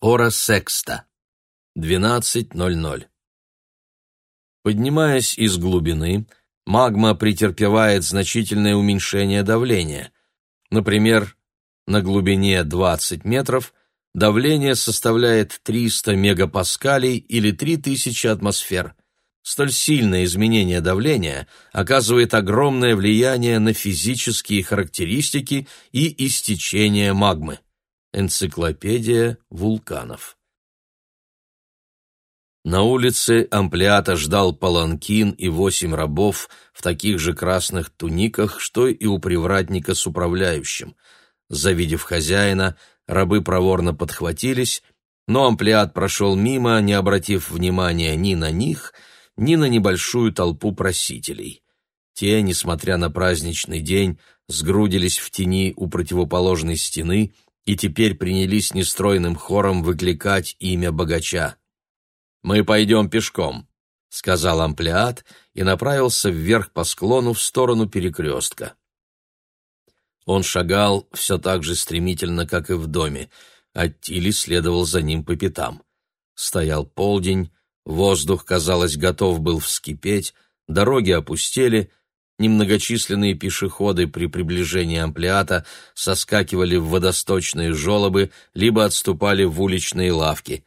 Ора секста. 12.00. Поднимаясь из глубины, магма претерпевает значительное уменьшение давления. Например, на глубине 20 метров давление составляет 300 мегапаскалей или 3000 атмосфер. Столь сильное изменение давления оказывает огромное влияние на физические характеристики и истечение магмы. Энциклопедия вулканов. На улице Амплиата ждал паланкин и восемь рабов в таких же красных туниках, что и у привратника с управляющим. Завидев хозяина, рабы проворно подхватились, но Амплиат прошел мимо, не обратив внимания ни на них, ни на небольшую толпу просителей. Те, несмотря на праздничный день, сгрудились в тени у противоположной стены и теперь принялись нестройным хором выкликать имя богача. «Мы пойдем пешком», — сказал амплиат и направился вверх по склону в сторону перекрестка. Он шагал все так же стремительно, как и в доме, а Тили следовал за ним по пятам. Стоял полдень, воздух, казалось, готов был вскипеть, дороги опустели, немногочисленные пешеходы при приближении амплиата соскакивали в водосточные желобы либо отступали в уличные лавки.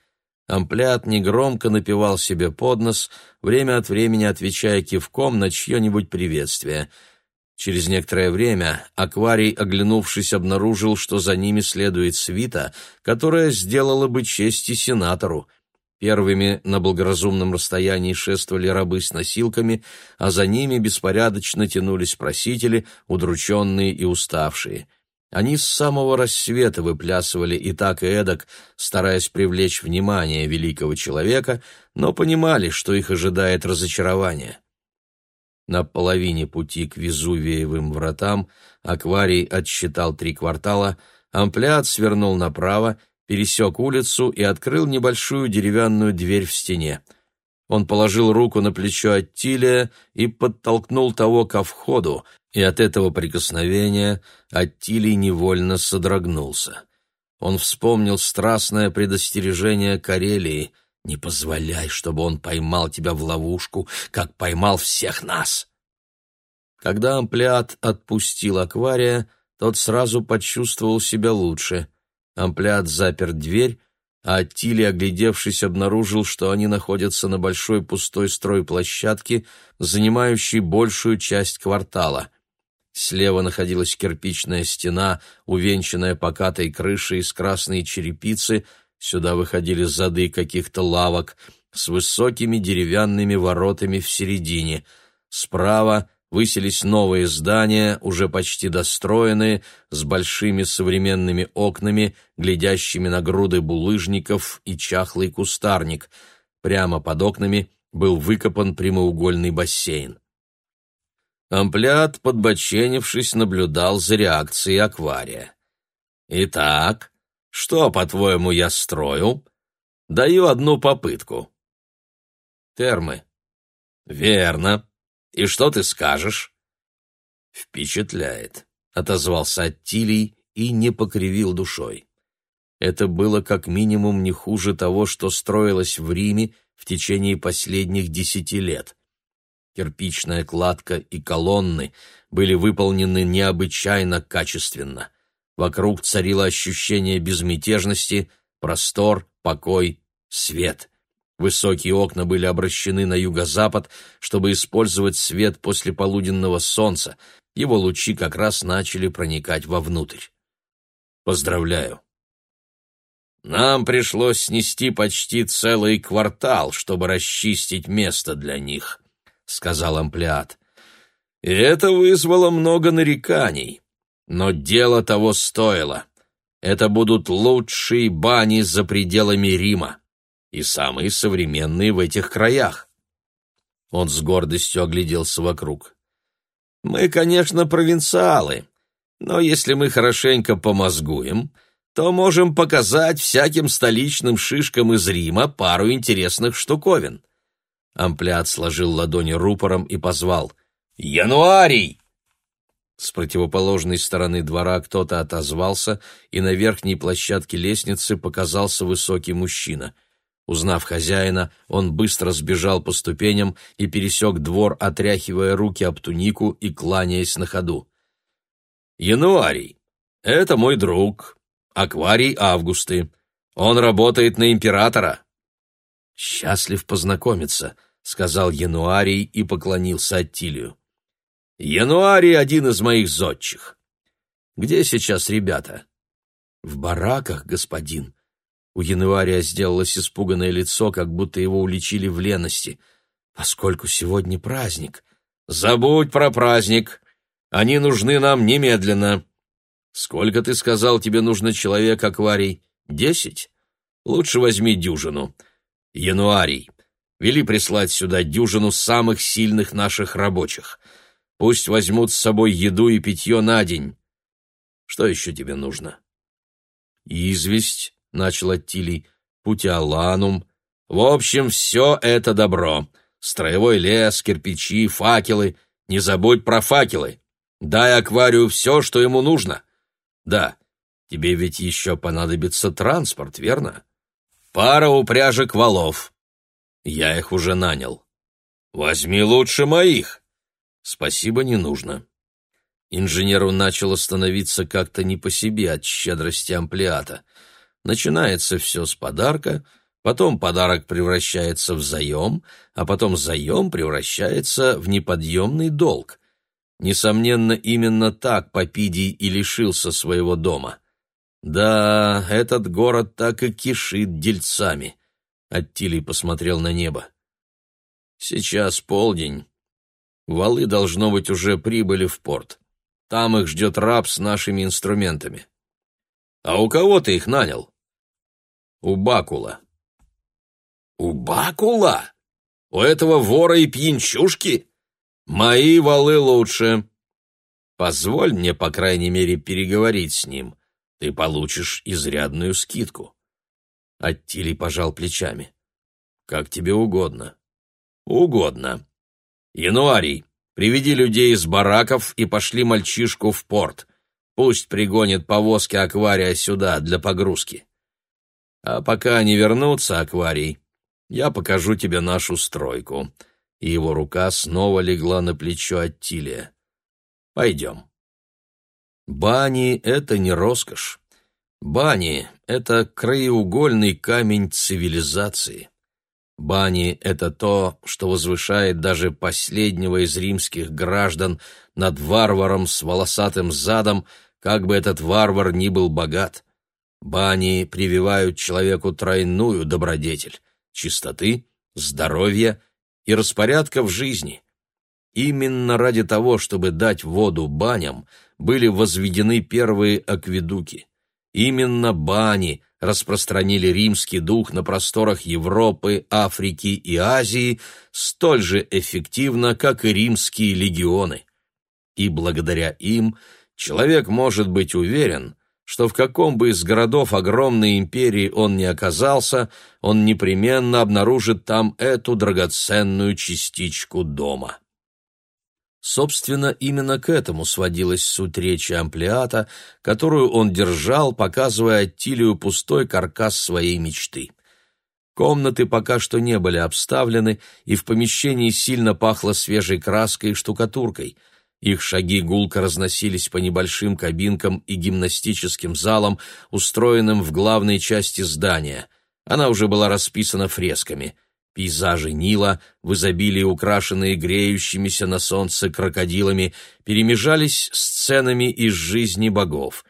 Амплиат негромко напевал себе под нос, время от времени отвечая кивком на чье-нибудь приветствие. Через некоторое время акварий, оглянувшись, обнаружил, что за ними следует свита, которая сделала бы честь и сенатору. Первыми на благоразумном расстоянии шествовали рабы с носилками, а за ними беспорядочно тянулись просители, удрученные и уставшие. Они с самого рассвета выплясывали и так и эдак, стараясь привлечь внимание великого человека, но понимали, что их ожидает разочарование. На половине пути к Везувиевым вратам акварий отсчитал три квартала, амплиат свернул направо, пересек улицу и открыл небольшую деревянную дверь в стене. Он положил руку на плечо Аттилия и подтолкнул того ко входу, и от этого прикосновения Аттилий невольно содрогнулся. Он вспомнил страстное предостережение Карелии «Не позволяй, чтобы он поймал тебя в ловушку, как поймал всех нас!» Когда амплиат отпустил аквария, тот сразу почувствовал себя лучше. Амплиат запер дверь, а Аттили, оглядевшись, обнаружил, что они находятся на большой пустой стройплощадке, занимающей большую часть квартала — Слева находилась кирпичная стена, увенчанная покатой крышей из красной черепицы, сюда выходили зады каких-то лавок с высокими деревянными воротами в середине. Справа высились новые здания, уже почти достроенные, с большими современными окнами, глядящими на груды булыжников и чахлый кустарник. Прямо под окнами был выкопан прямоугольный бассейн. Амплиат, подбоченившись, наблюдал за реакцией аквария. «Итак, что, по-твоему, я строю? Даю одну попытку». «Термы». «Верно. И что ты скажешь?» «Впечатляет», — отозвался Аттилий и не покривил душой. Это было как минимум не хуже того, что строилось в Риме в течение последних десяти лет. Кирпичная кладка и колонны были выполнены необычайно качественно. Вокруг царило ощущение безмятежности, простор, покой, свет. Высокие окна были обращены на юго-запад, чтобы использовать свет после полуденного солнца. Его лучи как раз начали проникать вовнутрь. Поздравляю. Нам пришлось снести почти целый квартал, чтобы расчистить место для них сказал амплиат. И это вызвало много нареканий. Но дело того стоило. Это будут лучшие бани за пределами Рима и самые современные в этих краях. Он с гордостью огляделся вокруг. Мы, конечно, провинциалы, но если мы хорошенько помозгуем, то можем показать всяким столичным шишкам из Рима пару интересных штуковин. Амплиат сложил ладони рупором и позвал «Януарий!». С противоположной стороны двора кто-то отозвался, и на верхней площадке лестницы показался высокий мужчина. Узнав хозяина, он быстро сбежал по ступеням и пересек двор, отряхивая руки об тунику и кланяясь на ходу. «Януарий, это мой друг, Акварий Августы. Он работает на императора». «Счастлив познакомиться», — сказал Януарий и поклонился Аттилию. «Януарий — один из моих зодчих. Где сейчас ребята?» «В бараках, господин». У Януария сделалось испуганное лицо, как будто его уличили в лености. «Поскольку сегодня праздник...» «Забудь про праздник. Они нужны нам немедленно. Сколько, ты сказал, тебе нужно человек, акварий? Десять? Лучше возьми дюжину. Януарий. Вели прислать сюда дюжину самых сильных наших рабочих. Пусть возьмут с собой еду и питье на день. Что еще тебе нужно? Известь, — начал Аттилий, — путиоланум. В общем, все это добро. Строевой лес, кирпичи, факелы. Не забудь про факелы. Дай акварию все, что ему нужно. Да, тебе ведь еще понадобится транспорт, верно? Пара упряжек валов. Я их уже нанял. Возьми лучше моих. Спасибо, не нужно. Инженеру начало становиться как-то не по себе от щедрости амплиата. Начинается все с подарка, потом подарок превращается в заем, а потом заем превращается в неподъемный долг. Несомненно, именно так Попидий и лишился своего дома. Да, этот город так и кишит дельцами. Аттилий посмотрел на небо. Сейчас полдень. Валы, должно быть, уже прибыли в порт. Там их ждет раб с нашими инструментами. А у кого ты их нанял? У Бакула. У Бакула? У этого вора и пьянчушки? Мои валы лучше. Позволь мне, по крайней мере, переговорить с ним. Ты получишь изрядную скидку. Аттилий пожал плечами. Как тебе угодно. Угодно. Януарий, приведи людей из бараков и пошли мальчишку в порт. Пусть пригонит повозки аквария сюда для погрузки. А пока они вернутся, акварий, я покажу тебе нашу стройку и его рука снова легла на плечо Аттилия. «Пойдем». Бани — это не роскошь. Бани — это краеугольный камень цивилизации. Бани — это то, что возвышает даже последнего из римских граждан над варваром с волосатым задом, как бы этот варвар ни был богат. Бани прививают человеку тройную добродетель — чистоты, здоровья и распорядка в жизни. Именно ради того, чтобы дать воду баням, были возведены первые акведуки. Именно бани распространили римский дух на просторах Европы, Африки и Азии столь же эффективно, как и римские легионы. И благодаря им человек может быть уверен, что в каком бы из городов огромной империи он ни оказался, он непременно обнаружит там эту драгоценную частичку дома. Собственно, именно к этому сводилась суть речи Амплиата, которую он держал, показывая Аттилию пустой каркас своей мечты. Комнаты пока что не были обставлены, и в помещении сильно пахло свежей краской и штукатуркой — их шаги гулко разносились по небольшим кабинкам и гимнастическим залам, устроенным в главной части здания. Она уже была расписана фресками. Пейзажи Нила, в изобилии украшенные греющимися на солнце крокодилами, перемежались сценами из жизни богов.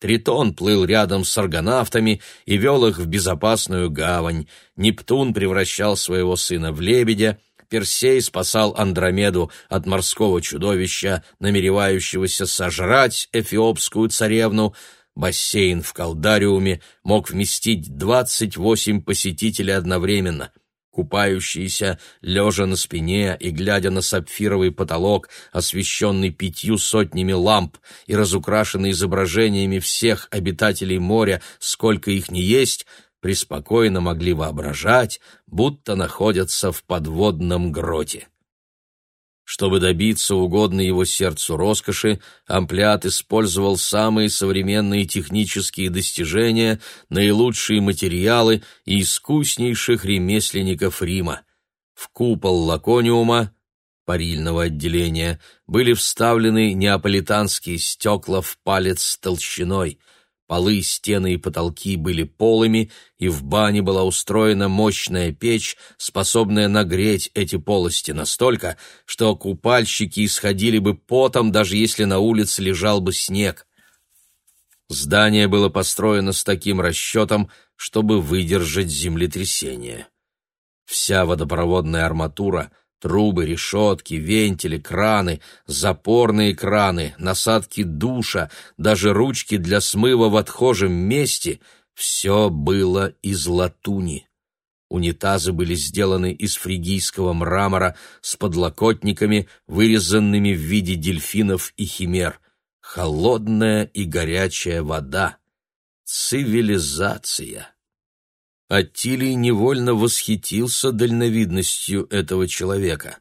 Тритон плыл рядом с аргонавтами и вел их в безопасную гавань. Нептун превращал своего сына в лебедя — Персей спасал Андромеду от морского чудовища, намеревающегося сожрать эфиопскую царевну. Бассейн в Калдариуме мог вместить двадцать восемь посетителей одновременно — купающиеся, лежа на спине и глядя на сапфировый потолок, освещенный пятью сотнями ламп и разукрашенный изображениями всех обитателей моря, сколько их ни есть, преспокойно могли воображать, будто находятся в подводном гроте. Чтобы добиться угодной его сердцу роскоши, Амплиат использовал самые современные технические достижения, наилучшие материалы и искуснейших ремесленников Рима. В купол лакониума, парильного отделения, были вставлены неаполитанские стекла в палец толщиной — Полы, стены и потолки были полыми, и в бане была устроена мощная печь, способная нагреть эти полости настолько, что купальщики исходили бы потом, даже если на улице лежал бы снег. Здание было построено с таким расчетом, чтобы выдержать землетрясение. Вся водопроводная арматура — Трубы, решетки, вентили, краны, запорные краны, насадки душа, даже ручки для смыва в отхожем месте — все было из латуни. Унитазы были сделаны из фригийского мрамора с подлокотниками, вырезанными в виде дельфинов и химер. Холодная и горячая вода. Цивилизация. Аттилий невольно восхитился дальновидностью этого человека.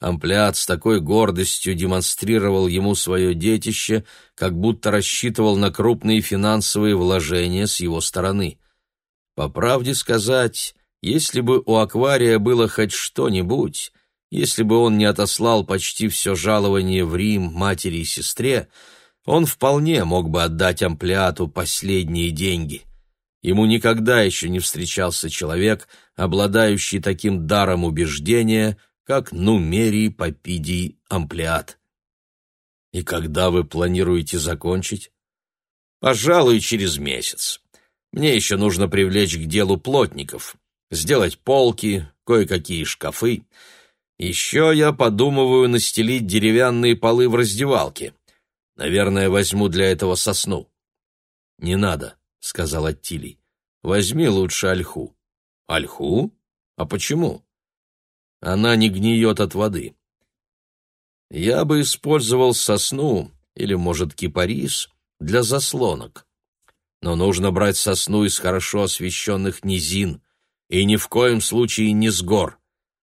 Амплиат с такой гордостью демонстрировал ему свое детище, как будто рассчитывал на крупные финансовые вложения с его стороны. По правде сказать, если бы у аквария было хоть что-нибудь, если бы он не отослал почти все жалование в Рим матери и сестре, он вполне мог бы отдать Амплиату последние деньги — Ему никогда еще не встречался человек, обладающий таким даром убеждения, как Нумерий Попидий Амплиат. «И когда вы планируете закончить?» «Пожалуй, через месяц. Мне еще нужно привлечь к делу плотников, сделать полки, кое-какие шкафы. Еще я подумываю настелить деревянные полы в раздевалке. Наверное, возьму для этого сосну». «Не надо», — сказал Аттилий. «Возьми лучше ольху». «Ольху? А почему?» «Она не гниет от воды». «Я бы использовал сосну или, может, кипарис для заслонок. Но нужно брать сосну из хорошо освещенных низин и ни в коем случае не с гор,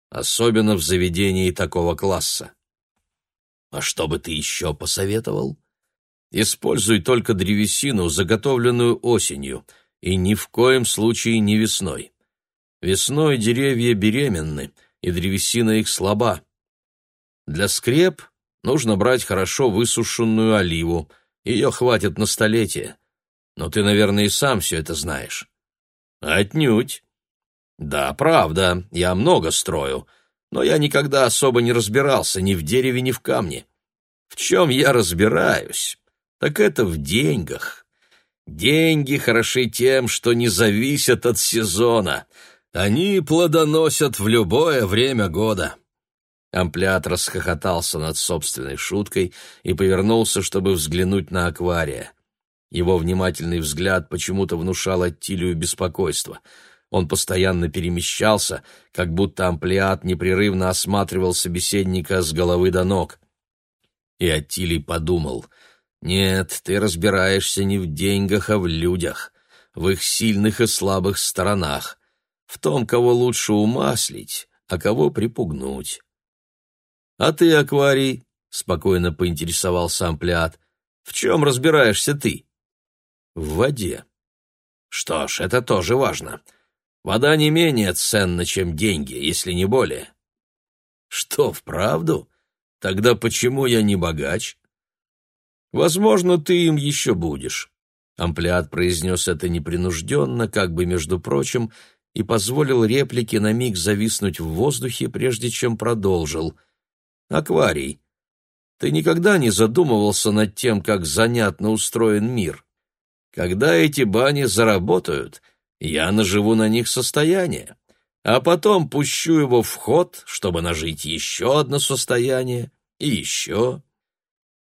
особенно в заведении такого класса». «А что бы ты еще посоветовал?» Используй только древесину, заготовленную осенью, и ни в коем случае не весной. Весной деревья беременны, и древесина их слаба. Для скреп нужно брать хорошо высушенную оливу, ее хватит на столетие. Но ты, наверное, и сам все это знаешь. Отнюдь. Да, правда, я много строю, но я никогда особо не разбирался ни в дереве, ни в камне. В чем я разбираюсь? Так это в деньгах. Деньги хороши тем, что не зависят от сезона. Они плодоносят в любое время года. Амплиат расхохотался над собственной шуткой и повернулся, чтобы взглянуть на аквария. Его внимательный взгляд почему-то внушал Аттилию беспокойство. Он постоянно перемещался, как будто амплиат непрерывно осматривал собеседника с головы до ног. И Аттилий подумал — нет, ты разбираешься не в деньгах, а в людях, в их сильных и слабых сторонах, в том, кого лучше умаслить, а кого припугнуть. А ты, акварий, спокойно поинтересовался амплиат, в чем разбираешься ты? В воде. Что ж, это тоже важно. Вода не менее ценна, чем деньги, если не более. Что, вправду? Тогда почему я не богач? Возможно, ты им еще будешь. Амплиат произнес это непринужденно, как бы между прочим, и позволил реплике на миг зависнуть в воздухе, прежде чем продолжил. «Акварий, ты никогда не задумывался над тем, как занятно устроен мир? Когда эти бани заработают, я наживу на них состояние, а потом пущу его в ход, чтобы нажить еще одно состояние и еще,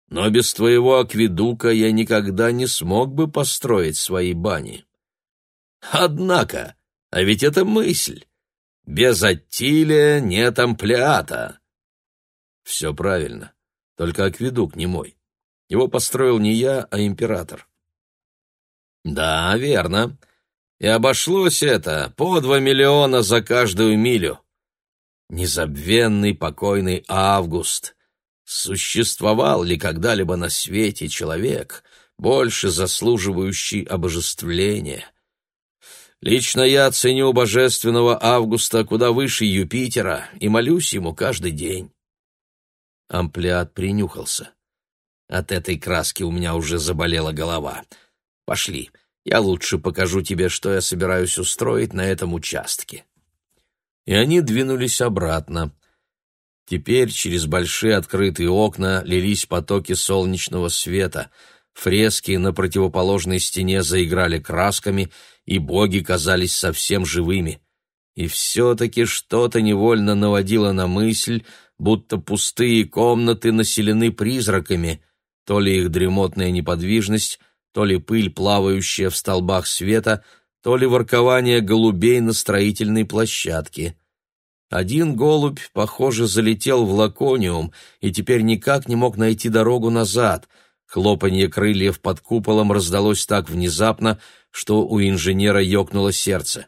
но без твоего акведука я никогда не смог бы построить свои бани. Однако, а ведь это мысль. Без Аттилия нет амплиата. Все правильно, только акведук не мой. Его построил не я, а император. Да, верно. И обошлось это по два миллиона за каждую милю. Незабвенный покойный Август. Существовал ли когда-либо на свете человек, больше заслуживающий обожествления? Лично я ценю божественного Августа куда выше Юпитера и молюсь ему каждый день. Амплиат принюхался. От этой краски у меня уже заболела голова. Пошли, я лучше покажу тебе, что я собираюсь устроить на этом участке. И они двинулись обратно. Теперь через большие открытые окна лились потоки солнечного света. Фрески на противоположной стене заиграли красками, и боги казались совсем живыми. И все-таки что-то невольно наводило на мысль, будто пустые комнаты населены призраками, то ли их дремотная неподвижность, то ли пыль, плавающая в столбах света, то ли воркование голубей на строительной площадке. Один голубь, похоже, залетел в лакониум и теперь никак не мог найти дорогу назад. Хлопанье крыльев под куполом раздалось так внезапно, что у инженера ёкнуло сердце.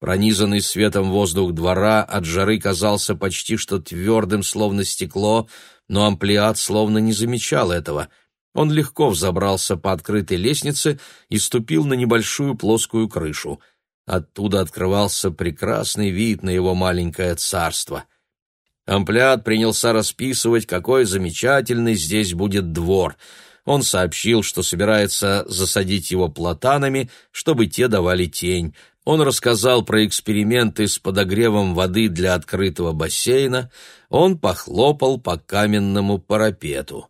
Пронизанный светом воздух двора от жары казался почти что твердым, словно стекло, но амплиат словно не замечал этого. Он легко взобрался по открытой лестнице и ступил на небольшую плоскую крышу. Оттуда открывался прекрасный вид на его маленькое царство. Амплиат принялся расписывать, какой замечательный здесь будет двор. Он сообщил, что собирается засадить его платанами, чтобы те давали тень. Он рассказал про эксперименты с подогревом воды для открытого бассейна, он похлопал по каменному парапету.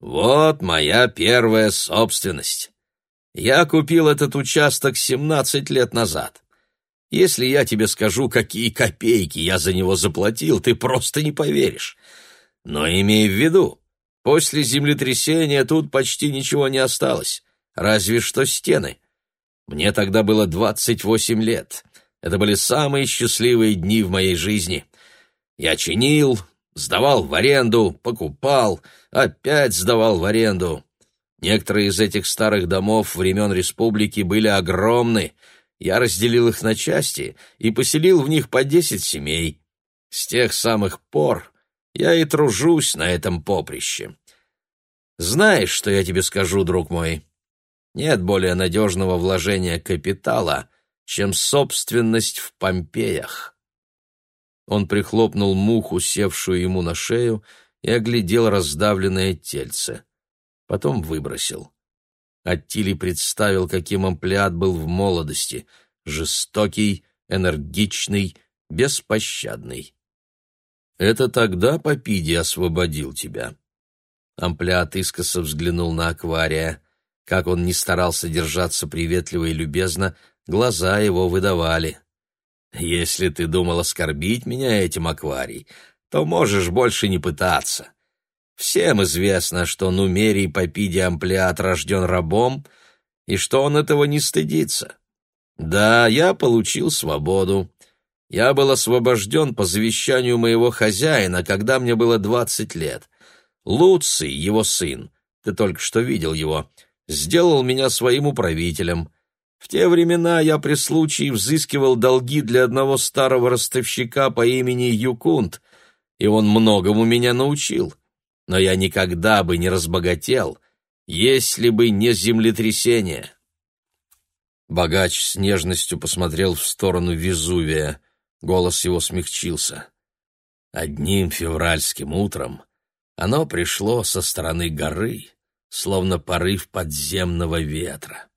«Вот моя первая собственность. Я купил этот участок семнадцать лет назад. Если я тебе скажу, какие копейки я за него заплатил, ты просто не поверишь. Но имей в виду, после землетрясения тут почти ничего не осталось, разве что стены». Мне тогда было двадцать восемь лет. Это были самые счастливые дни в моей жизни. Я чинил, сдавал в аренду, покупал, опять сдавал в аренду. Некоторые из этих старых домов времен республики были огромны. Я разделил их на части и поселил в них по десять семей. С тех самых пор я и тружусь на этом поприще. Знаешь, что я тебе скажу, друг мой? Нет более надежного вложения капитала, чем собственность в Помпеях. Он прихлопнул муху, севшую ему на шею, и оглядел раздавленное тельце. Потом выбросил. Аттили представил, каким амплиат был в молодости — жестокий, энергичный, беспощадный. «Это тогда Попиди освободил тебя?» Амплиат искоса взглянул на аквария. Как он ни старался держаться приветливо и любезно, глаза его выдавали. «Если ты думал оскорбить меня этим акварий, то можешь больше не пытаться. Всем известно, что Нумерий Попиди Амплиат рожден рабом, и что он этого не стыдится. Да, я получил свободу. Я был освобожден по завещанию моего хозяина, когда мне было двадцать лет. Луций, его сын, ты только что видел его, — сделал меня своим управителем. В те времена я при случае взыскивал долги для одного старого ростовщика по имени Юкунд, и он многому меня научил. Но я никогда бы не разбогател, если бы не землетрясение. Богач с нежностью посмотрел в сторону Везувия. Голос его смягчился. Одним февральским утром оно пришло со стороны горы, словно порыв подземного ветра.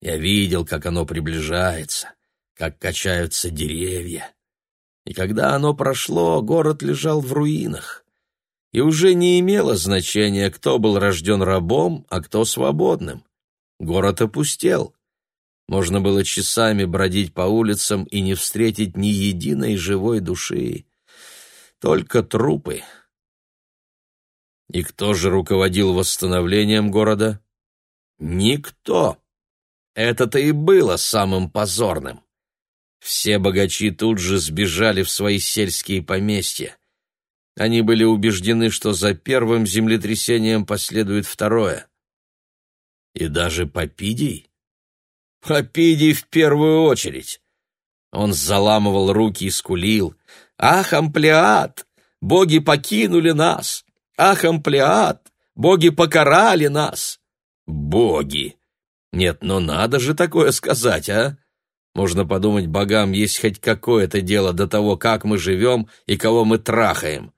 Я видел, как оно приближается, как качаются деревья. И когда оно прошло, город лежал в руинах. И уже не имело значения, кто был рожден рабом, а кто свободным. Город опустел. Можно было часами бродить по улицам и не встретить ни единой живой души. Только трупы — и кто же руководил восстановлением города? Никто. Это-то и было самым позорным. Все богачи тут же сбежали в свои сельские поместья. Они были убеждены, что за первым землетрясением последует второе. И даже Попидий? Попидий в первую очередь. Он заламывал руки и скулил. «Ах, амплиат! Боги покинули нас! Ах, амплиат! Боги покарали нас!» «Боги!» Нет, но надо же такое сказать, а? Можно подумать, богам есть хоть какое-то дело до того, как мы живем и кого мы трахаем.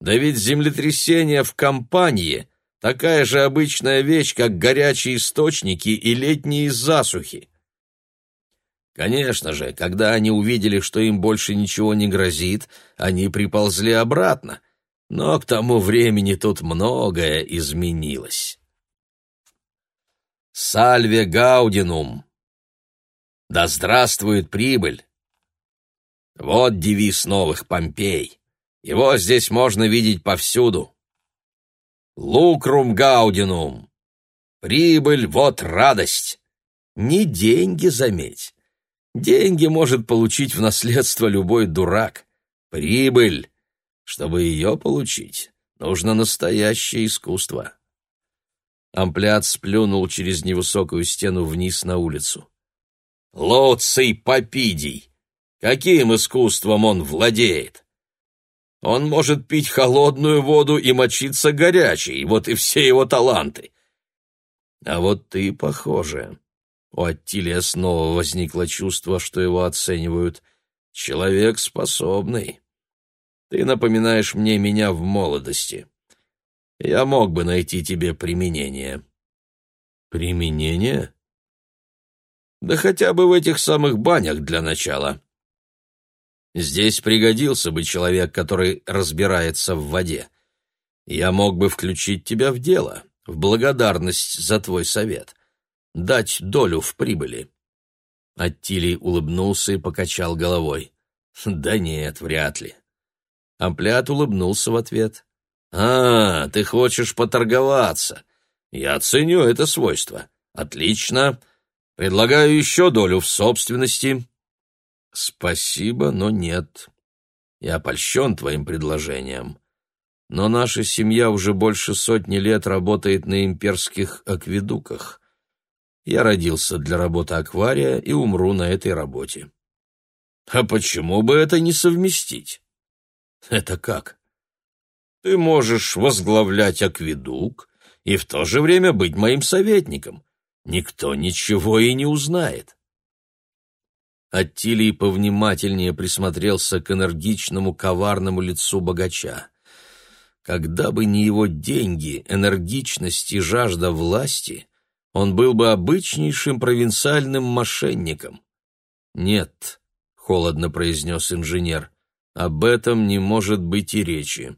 Да ведь землетрясение в компании — такая же обычная вещь, как горячие источники и летние засухи. Конечно же, когда они увидели, что им больше ничего не грозит, они приползли обратно. Но к тому времени тут многое изменилось. Сальве Гаудинум. Да здравствует прибыль! Вот девиз новых Помпей. Его здесь можно видеть повсюду. Лукрум Гаудинум. Прибыль — вот радость. Не деньги, заметь. Деньги может получить в наследство любой дурак. Прибыль. Чтобы ее получить, нужно настоящее искусство. Амплиат сплюнул через невысокую стену вниз на улицу. «Лоций Попидий! Каким искусством он владеет? Он может пить холодную воду и мочиться горячей, вот и все его таланты. А вот ты, похоже...» У Аттилия снова возникло чувство, что его оценивают. «Человек способный. Ты напоминаешь мне меня в молодости я мог бы найти тебе применение». «Применение?» «Да хотя бы в этих самых банях для начала. Здесь пригодился бы человек, который разбирается в воде. Я мог бы включить тебя в дело, в благодарность за твой совет, дать долю в прибыли». Аттилий улыбнулся и покачал головой. «Да нет, вряд ли». Амплиат улыбнулся в ответ. «А, ты хочешь поторговаться. Я ценю это свойство. Отлично. Предлагаю еще долю в собственности». «Спасибо, но нет. Я польщен твоим предложением. Но наша семья уже больше сотни лет работает на имперских акведуках. Я родился для работы аквария и умру на этой работе». «А почему бы это не совместить?» «Это как?» Ты можешь возглавлять акведук и в то же время быть моим советником. Никто ничего и не узнает. Аттилий повнимательнее присмотрелся к энергичному, коварному лицу богача. Когда бы не его деньги, энергичность и жажда власти, он был бы обычнейшим провинциальным мошенником. «Нет», — холодно произнес инженер, — «об этом не может быть и речи».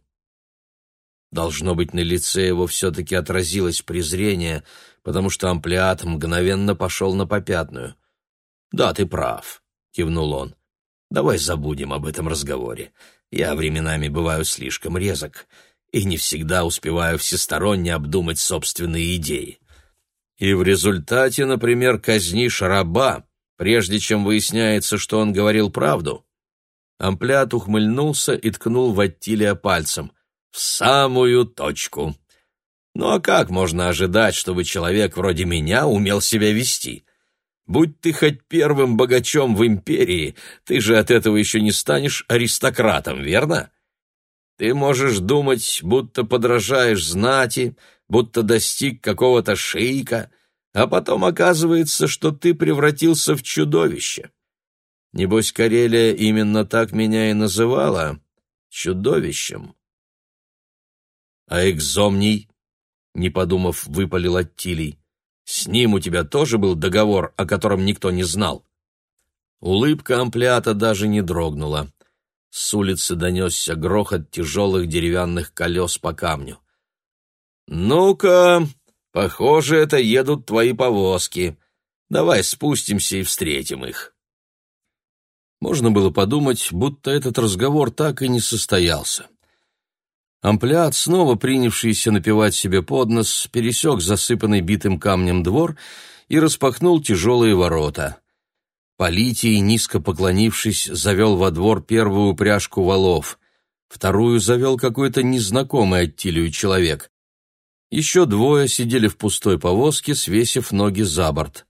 Должно быть, на лице его все-таки отразилось презрение, потому что амплиат мгновенно пошел на попятную. «Да, ты прав», — кивнул он. «Давай забудем об этом разговоре. Я временами бываю слишком резок и не всегда успеваю всесторонне обдумать собственные идеи. И в результате, например, казнишь раба, прежде чем выясняется, что он говорил правду». Амплиат ухмыльнулся и ткнул в Аттилия пальцем. В самую точку. Ну а как можно ожидать, чтобы человек вроде меня умел себя вести? Будь ты хоть первым богачом в империи, ты же от этого еще не станешь аристократом, верно? Ты можешь думать, будто подражаешь знати, будто достиг какого-то шейка, а потом оказывается, что ты превратился в чудовище. Небось, Карелия именно так меня и называла — чудовищем. А экзомний, не подумав, выпалил Аттилий. С ним у тебя тоже был договор, о котором никто не знал. Улыбка амплиата даже не дрогнула. С улицы донесся грохот тяжелых деревянных колес по камню. «Ну-ка, похоже, это едут твои повозки. Давай спустимся и встретим их». Можно было подумать, будто этот разговор так и не состоялся. Амплиат, снова принявшийся напевать себе под нос, пересек засыпанный битым камнем двор и распахнул тяжелые ворота. Политий, низко поклонившись, завел во двор первую упряжку валов, вторую завел какой-то незнакомый Аттилию человек. Еще двое сидели в пустой повозке, свесив ноги за борт.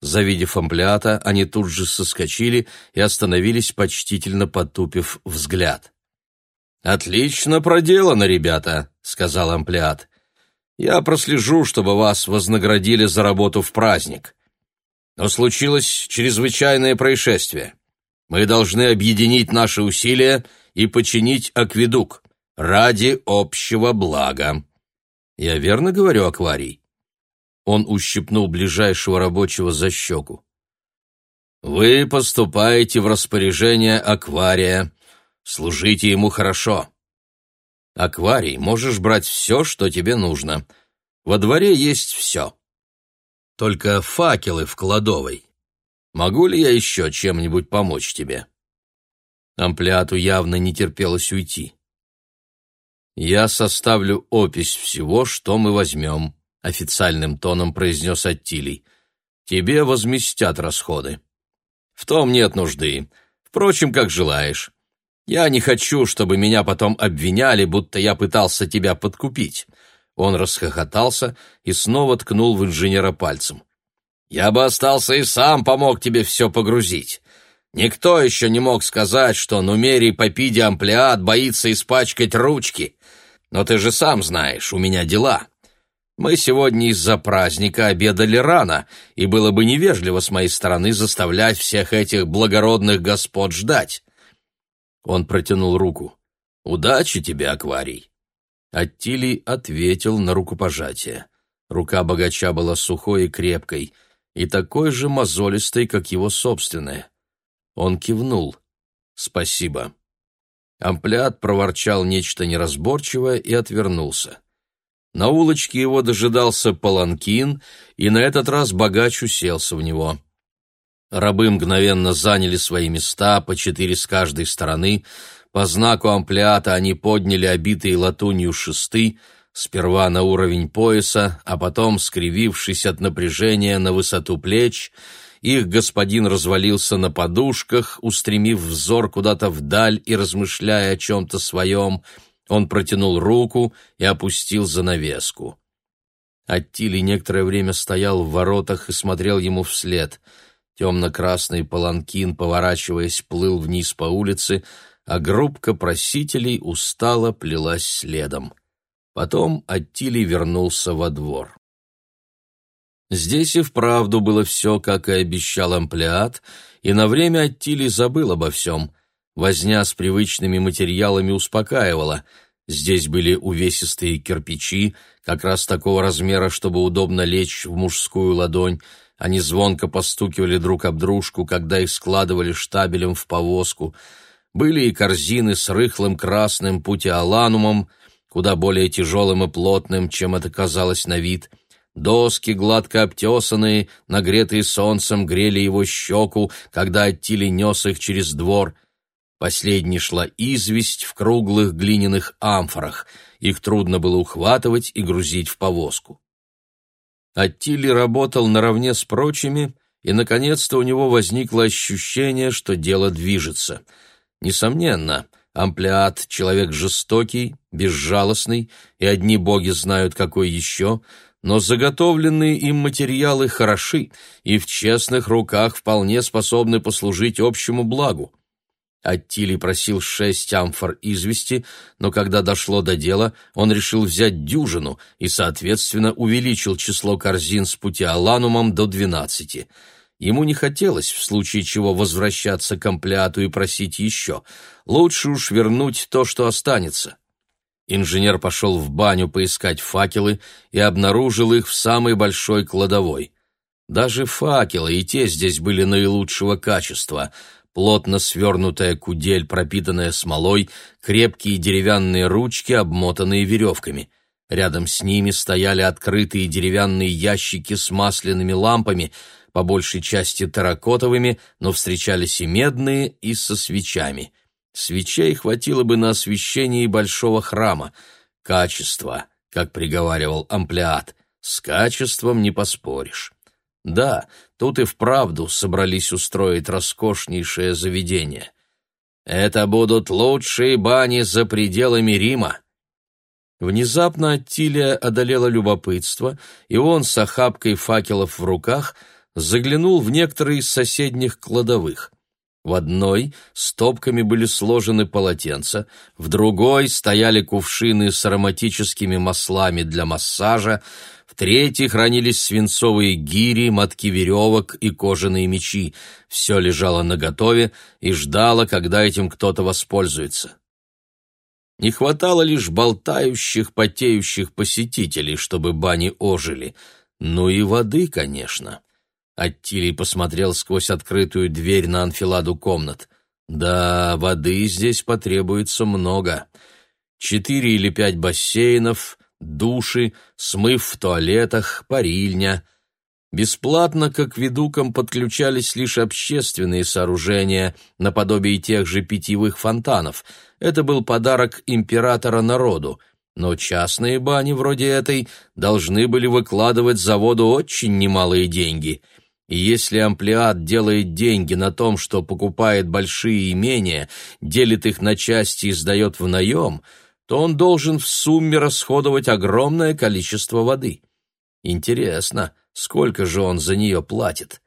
Завидев амплиата, они тут же соскочили и остановились, почтительно потупив взгляд. «Отлично проделано, ребята», — сказал амплиат. «Я прослежу, чтобы вас вознаградили за работу в праздник. Но случилось чрезвычайное происшествие. Мы должны объединить наши усилия и починить акведук ради общего блага. Я верно говорю, Акварий?» Он ущипнул ближайшего рабочего за щеку. «Вы поступаете в распоряжение аквария. Служите ему хорошо. Акварий, можешь брать все, что тебе нужно. Во дворе есть все. Только факелы в кладовой. Могу ли я еще чем-нибудь помочь тебе?» Амплиату явно не терпелось уйти. «Я составлю опись всего, что мы возьмем», официальным тоном произнес Аттилий. Тебе возместят расходы. В том нет нужды. Впрочем, как желаешь. Я не хочу, чтобы меня потом обвиняли, будто я пытался тебя подкупить. Он расхохотался и снова ткнул в инженера пальцем. Я бы остался и сам помог тебе все погрузить. Никто еще не мог сказать, что Нумерий Попиди Амплиат боится испачкать ручки. Но ты же сам знаешь, у меня дела. Мы сегодня из-за праздника обедали рано, и было бы невежливо с моей стороны заставлять всех этих благородных господ ждать. Он протянул руку. «Удачи тебе, акварий!» Аттилий ответил на рукопожатие. Рука богача была сухой и крепкой, и такой же мозолистой, как его собственная. Он кивнул. «Спасибо». Амплиат проворчал нечто неразборчивое и отвернулся. На улочке его дожидался паланкин, и на этот раз богач уселся в него. Рабы мгновенно заняли свои места, по четыре с каждой стороны. По знаку амплиата они подняли обитые латунью шесты, сперва на уровень пояса, а потом, скривившись от напряжения на высоту плеч, их господин развалился на подушках, устремив взор куда-то вдаль и размышляя о чем-то своем — он протянул руку и опустил занавеску. Аттили некоторое время стоял в воротах и смотрел ему вслед. Темно-красный паланкин, поворачиваясь, плыл вниз по улице, а группка просителей устало плелась следом. Потом Аттили вернулся во двор. Здесь и вправду было все, как и обещал амплиат, и на время Аттили забыл обо всем. Возня с привычными материалами успокаивала. Здесь были увесистые кирпичи, как раз такого размера, чтобы удобно лечь в мужскую ладонь. Они звонко постукивали друг об дружку, когда их складывали штабелем в повозку. Были и корзины с рыхлым красным путиоланумом, куда более тяжелым и плотным, чем это казалось на вид — Доски, гладко обтесанные, нагретые солнцем, грели его щеку, когда Аттили нес их через двор. Последней шла известь в круглых глиняных амфорах. Их трудно было ухватывать и грузить в повозку. Аттили работал наравне с прочими, и, наконец-то, у него возникло ощущение, что дело движется. Несомненно, амплиат — человек жестокий, безжалостный, и одни боги знают, какой еще, но заготовленные им материалы хороши и в честных руках вполне способны послужить общему благу. Аттилий просил шесть амфор извести, но когда дошло до дела, он решил взять дюжину и, соответственно, увеличил число корзин с путиоланумом до двенадцати. Ему не хотелось в случае чего возвращаться к амплиату и просить еще. Лучше уж вернуть то, что останется. Инженер пошел в баню поискать факелы и обнаружил их в самой большой кладовой. Даже факелы и те здесь были наилучшего качества — плотно свернутая кудель, пропитанная смолой, крепкие деревянные ручки, обмотанные веревками. Рядом с ними стояли открытые деревянные ящики с масляными лампами, по большей части терракотовыми, но встречались и медные, и со свечами. Свечей хватило бы на освещение большого храма. Качество, как приговаривал амплиат, с качеством не поспоришь. Да, тут и вправду собрались устроить роскошнейшее заведение. Это будут лучшие бани за пределами Рима. Внезапно Аттилия одолела любопытство, и он с охапкой факелов в руках заглянул в некоторые из соседних кладовых. В одной стопками были сложены полотенца, в другой стояли кувшины с ароматическими маслами для массажа, третьей хранились свинцовые гири, мотки веревок и кожаные мечи. Все лежало наготове и ждало, когда этим кто-то воспользуется. Не хватало лишь болтающих, потеющих посетителей, чтобы бани ожили. Ну и воды, конечно. Аттилий посмотрел сквозь открытую дверь на анфиладу комнат. Да, воды здесь потребуется много. Четыре или пять бассейнов, души, смыв в туалетах, парильня. Бесплатно к акведукам подключались лишь общественные сооружения, наподобие тех же питьевых фонтанов. Это был подарок императора народу, но частные бани вроде этой должны были выкладывать заводу очень немалые деньги — и если амплиат делает деньги на том, что покупает большие имения, делит их на части и сдает в наем, то он должен в сумме расходовать огромное количество воды. Интересно, сколько же он за нее платит?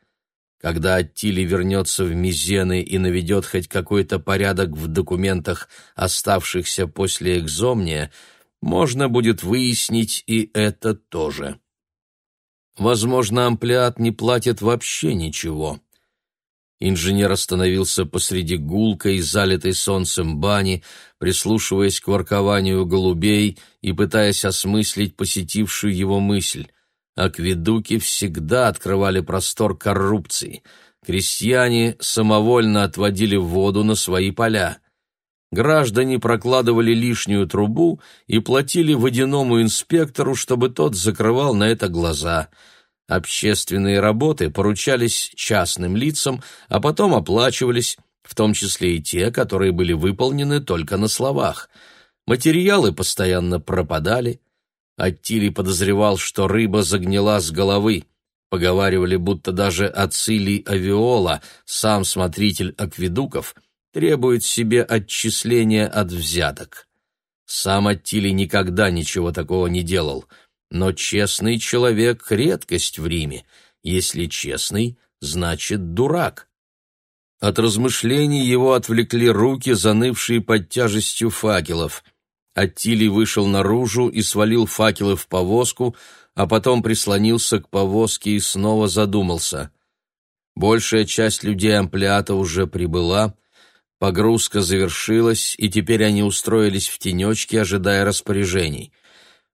Когда Аттили вернется в Мизены и наведет хоть какой-то порядок в документах, оставшихся после экзомния, можно будет выяснить и это тоже. Возможно, амплиат не платит вообще ничего. Инженер остановился посреди гулкой, залитой солнцем бани, прислушиваясь к воркованию голубей и пытаясь осмыслить посетившую его мысль. Акведуки всегда открывали простор коррупции. Крестьяне самовольно отводили воду на свои поля. Граждане прокладывали лишнюю трубу и платили водяному инспектору, чтобы тот закрывал на это глаза – Общественные работы поручались частным лицам, а потом оплачивались, в том числе и те, которые были выполнены только на словах. Материалы постоянно пропадали. Аттили подозревал, что рыба загнила с головы. Поговаривали, будто даже Ацилий Авиола, сам смотритель акведуков, требует себе отчисления от взяток. Сам Аттили никогда ничего такого не делал — но честный человек — редкость в Риме. Если честный, значит дурак. От размышлений его отвлекли руки, занывшие под тяжестью факелов. Аттилий вышел наружу и свалил факелы в повозку, а потом прислонился к повозке и снова задумался. Большая часть людей амплиата уже прибыла, погрузка завершилась, и теперь они устроились в тенечке, ожидая распоряжений.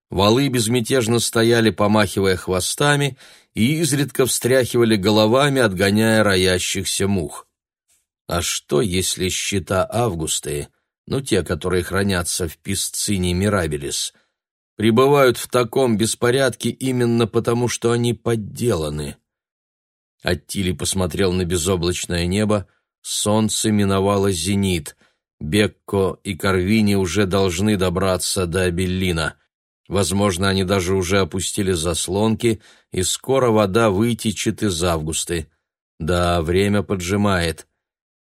Валы безмятежно стояли, помахивая хвостами, и изредка встряхивали головами, отгоняя роящихся мух. А что, если счета Августы, ну те, которые хранятся в Писцине Мирабелис, пребывают в таком беспорядке именно потому, что они подделаны? Аттили посмотрел на безоблачное небо, солнце миновало зенит, Бекко и Карвини уже должны добраться до Абеллина — Возможно, они даже уже опустили заслонки, и скоро вода вытечет из августы. Да, время поджимает.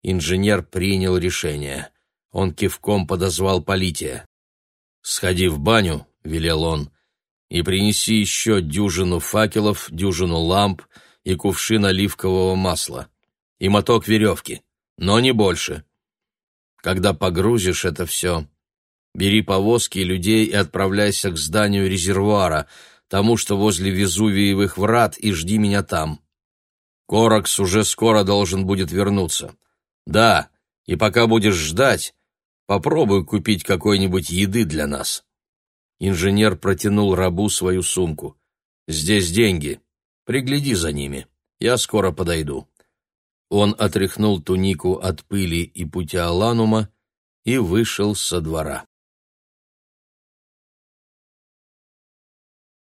Инженер принял решение. Он кивком подозвал Полития. «Сходи в баню», — велел он, — «и принеси еще дюжину факелов, дюжину ламп и кувшин оливкового масла, и моток веревки, но не больше. Когда погрузишь это все, Бери повозки и людей и отправляйся к зданию резервуара, тому, что возле Везувиевых врат, и жди меня там. Коракс уже скоро должен будет вернуться. Да, и пока будешь ждать, попробуй купить какой-нибудь еды для нас. Инженер протянул рабу свою сумку. Здесь деньги. Пригляди за ними. Я скоро подойду. Он отряхнул тунику от пыли и путя Аланума и вышел со двора.